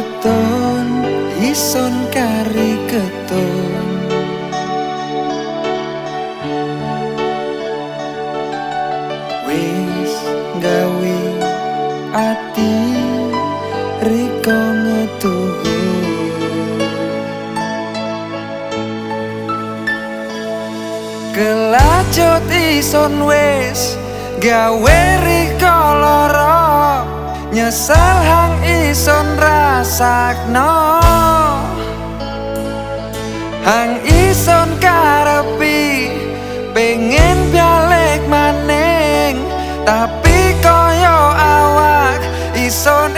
keton ison kari keton. Wis gawi ati riko ngetuhi kelacot ison wis gawe riko rasakno Hang ison karepi pengen balik maning. Tapi koyo awak ison